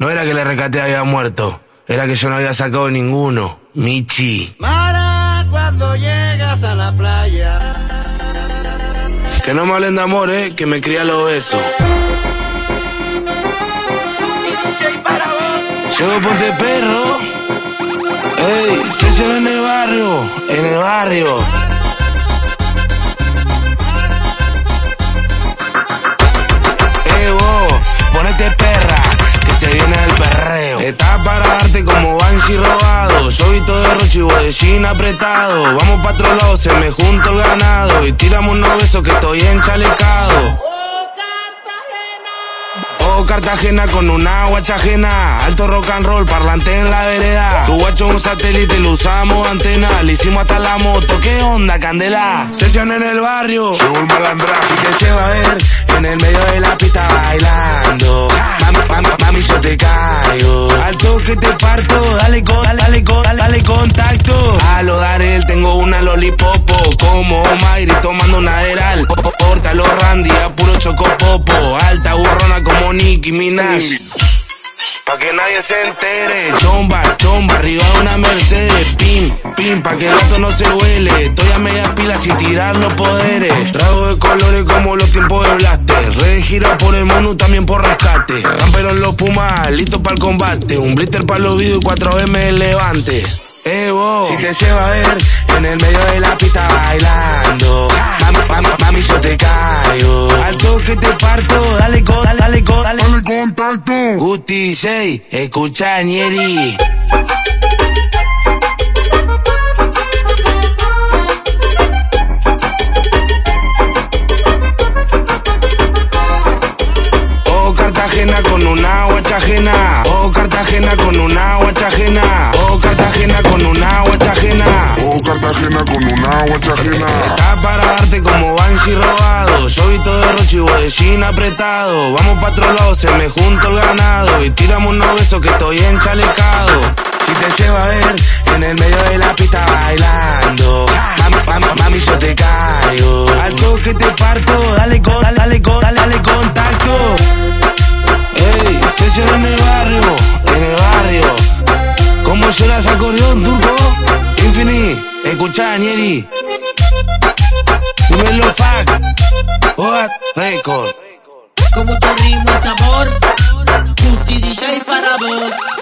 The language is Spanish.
No era que le recate había muerto, era que yo no había sacado ninguno. Michi. Mara, cuando llegas a la playa. Que no me hablen de amor, eh, que me cría los besos. Llego ponte perro. Ey, sesión en el barrio, en el barrio. Banshee robado. Soy todo de rocho y bollín apretado. Vamos pa' otro lado, se me junto el ganado. Y tiramos unos besos que estoy enchalecado. Oh, Cartagena con una guacha ajena. Alto rock and roll, parlante en la vereda. Tu guacho un satélite, lo usamos antena. Le hicimos hasta la moto. ¿Qué onda, candela? Sesión en el barrio. Llegó el malandraje. Y que se va a ver en el medio de la pista bailando. Mami, mami, mami, yo te caigo. Al toque te Dale, con, dale, dale, con, dale, contacto. A lo Darel tengo una lolipopo. Como Mayri tomando un aderal. Porta los Randy a puro chocopopo. Alta burrona como Nicki Minaj. Pa' que nadie se entere, chomba, chomba, arriba de una Mercedes, pim, pim, pa' que el gato no se huele, estoy a media pila sin tirar los poderes, trago de colores como los tiempos de Blaster, red gira por el mono, también por rescate, camperon los pumas, listos para el combate, un blister para los videos y 4M el levante. Eh, vos, si te lleva a ver en el medio de la pista bailando, mami, mami, mami, yo te caigo, al toque te parto, dale con, Gusti 6, escucha Nieri. Oh Cartagena con una guacha ajena. Oh Cartagena con una guacha ajena. Oh Cartagena con todo de bollín apretado. Vamos pa' otro lado, se me junto el ganado. Y tiramos unos besos que estoy enchalecado. Si te lleva a ver en el medio de la pista bailando. Mami, mami, yo te caigo. Al toque te parto, dale con, dale, dale con, dale, dale contacto. Ey, sesión en el barrio, en el barrio. ¿Cómo suenas acordeón, turco? Infini, escucha, Nieri. Dímelo, fuck. What Record. Como tu ritmo sabor, Justi DJ para vos.